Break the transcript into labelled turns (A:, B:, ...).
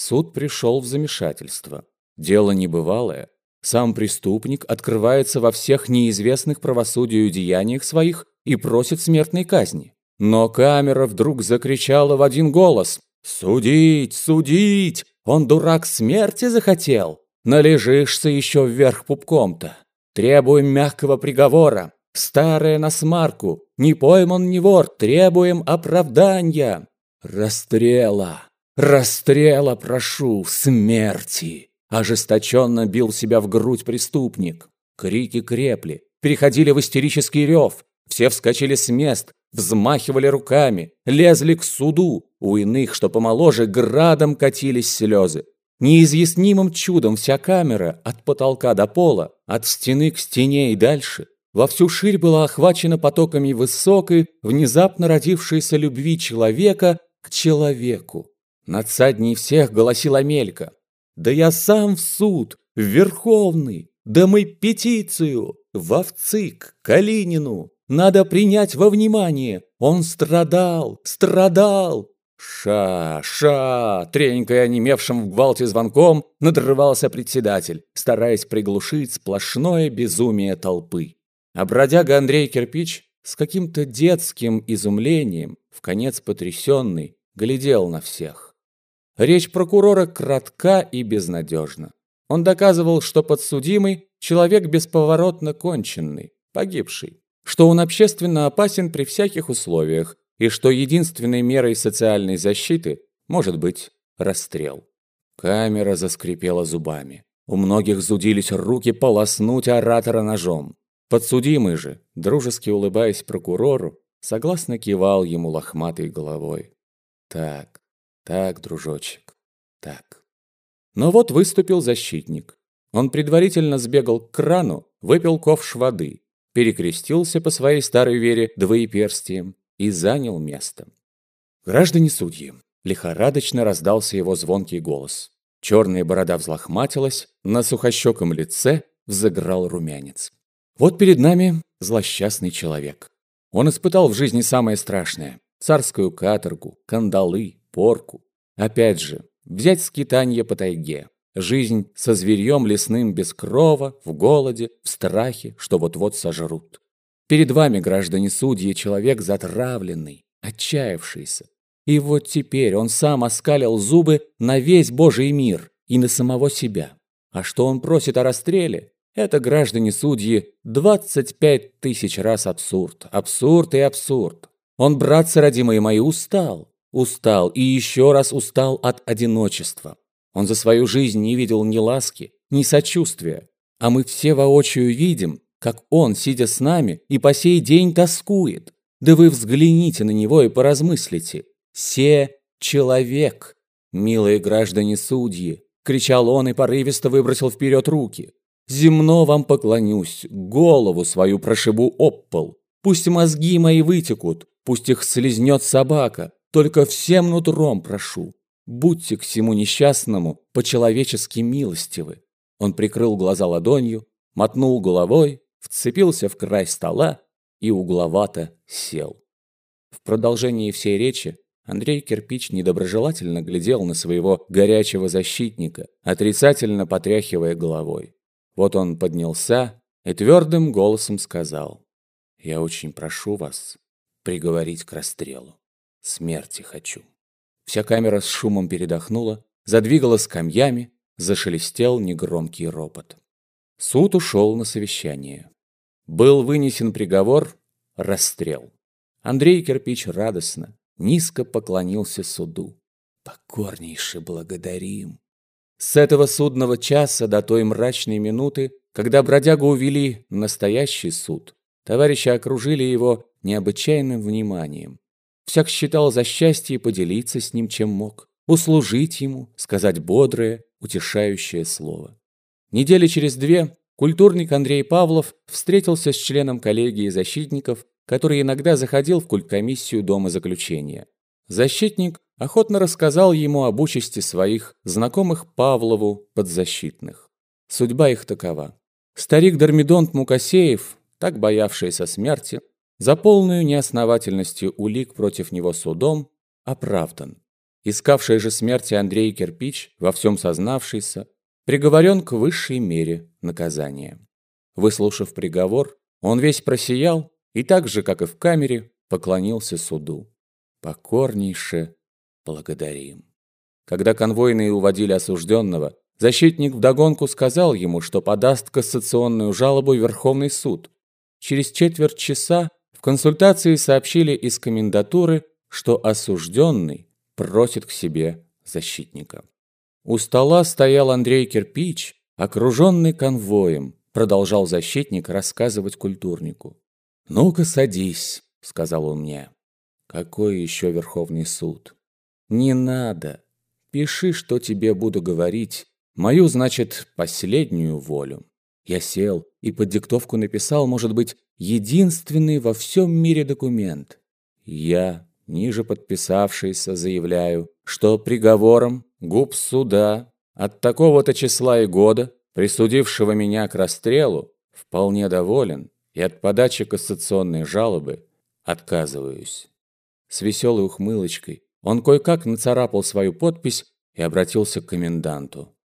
A: Суд пришел в замешательство. Дело небывалое. Сам преступник открывается во всех неизвестных правосудию деяниях своих и просит смертной казни. Но камера вдруг закричала в один голос «Судить! Судить! Он, дурак, смерти захотел! Належишься еще вверх пупком-то! Требуем мягкого приговора! Старая на смарку! Не пойман не вор! Требуем оправдания! Расстрела! Расстрела прошу! Смерти!» Ожесточенно бил себя в грудь преступник. Крики крепли, переходили в истерический рев. Все вскочили с мест, взмахивали руками, лезли к суду. У иных, что помоложе, градом катились слезы. Неизъяснимым чудом вся камера, от потолка до пола, от стены к стене и дальше, во всю ширь была охвачена потоками высокой, внезапно родившейся любви человека к человеку. Надсадней всех голосил Амелька. «Да я сам в суд, в Верховный, да мы петицию, в Овцик, Калинину, надо принять во внимание. Он страдал, страдал. Ша, ша, тренькая онемевшим в гвалте звонком, надрывался председатель, стараясь приглушить сплошное безумие толпы. А бродяга Андрей Кирпич с каким-то детским изумлением, в конец потрясенный, глядел на всех. Речь прокурора кратка и безнадежна. Он доказывал, что подсудимый – человек бесповоротно конченный, погибший что он общественно опасен при всяких условиях и что единственной мерой социальной защиты может быть расстрел. Камера заскрипела зубами. У многих зудились руки полоснуть оратора ножом. Подсудимый же, дружески улыбаясь прокурору, согласно кивал ему лохматой головой. «Так, так, дружочек, так». Но вот выступил защитник. Он предварительно сбегал к крану, выпил ковш воды, перекрестился по своей старой вере двоеперстием и занял место. «Граждане судьи!» – лихорадочно раздался его звонкий голос. Черная борода взлохматилась, на сухощеком лице взыграл румянец. Вот перед нами злосчастный человек. Он испытал в жизни самое страшное – царскую каторгу, кандалы, порку. Опять же, взять скитанье по тайге, Жизнь со зверьем лесным без крова, в голоде, в страхе, что вот-вот сожрут. Перед вами, граждане судьи, человек затравленный, отчаявшийся. И вот теперь он сам оскалил зубы на весь Божий мир и на самого себя. А что он просит о расстреле? Это, граждане судьи, 25 тысяч раз абсурд. Абсурд и абсурд. Он, братцы родимые мои, устал. Устал и еще раз устал от одиночества. Он за свою жизнь не видел ни ласки, ни сочувствия. А мы все воочию видим, как он, сидя с нами, и по сей день тоскует. Да вы взгляните на него и поразмыслите. «Се человек!» «Милые граждане судьи!» — кричал он и порывисто выбросил вперед руки. «Земно вам поклонюсь, голову свою прошибу об пол. Пусть мозги мои вытекут, пусть их слезнет собака, только всем нутром прошу. Будьте к всему несчастному по-человечески милостивы. Он прикрыл глаза ладонью, мотнул головой, вцепился в край стола и угловато сел. В продолжении всей речи Андрей Кирпич недоброжелательно глядел на своего горячего защитника, отрицательно потряхивая головой. Вот он поднялся и твердым голосом сказал, «Я очень прошу вас приговорить к расстрелу. Смерти хочу». Вся камера с шумом передохнула, задвигала скамьями, зашелестел негромкий ропот. Суд ушел на совещание. Был вынесен приговор – расстрел. Андрей Кирпич радостно, низко поклонился суду. «Покорнейше благодарим». С этого судного часа до той мрачной минуты, когда бродягу увели настоящий суд, товарищи окружили его необычайным вниманием. Всяк считал за счастье поделиться с ним чем мог, услужить ему, сказать бодрое, утешающее слово. Недели через две культурник Андрей Павлов встретился с членом коллегии защитников, который иногда заходил в кулькомиссию дома заключения. Защитник охотно рассказал ему об участи своих знакомых Павлову подзащитных. Судьба их такова. Старик Дормидонт Мукасеев, так боявшийся смерти, за полную неосновательностью улик против него судом оправдан. искавший же смерти Андрей Кирпич, во всем сознавшийся, приговорен к высшей мере наказания. Выслушав приговор, он весь просиял и так же, как и в камере, поклонился суду. Покорнейше благодарим. Когда конвойные уводили осужденного, защитник вдогонку сказал ему, что подаст кассационную жалобу Верховный суд. Через четверть часа в консультации сообщили из комендатуры, что осужденный просит к себе защитника. У стола стоял Андрей Кирпич, окруженный конвоем, продолжал защитник рассказывать культурнику. «Ну-ка, садись», — сказал он мне. «Какой еще Верховный суд?» «Не надо. Пиши, что тебе буду говорить. Мою, значит, последнюю волю». Я сел и под диктовку написал, может быть, единственный во всем мире документ. Я, ниже подписавшийся, заявляю, что приговором губ суда от такого-то числа и года, присудившего меня к расстрелу, вполне доволен и от подачи кассационной жалобы отказываюсь. С веселой ухмылочкой он кое-как нацарапал свою подпись и обратился к коменданту.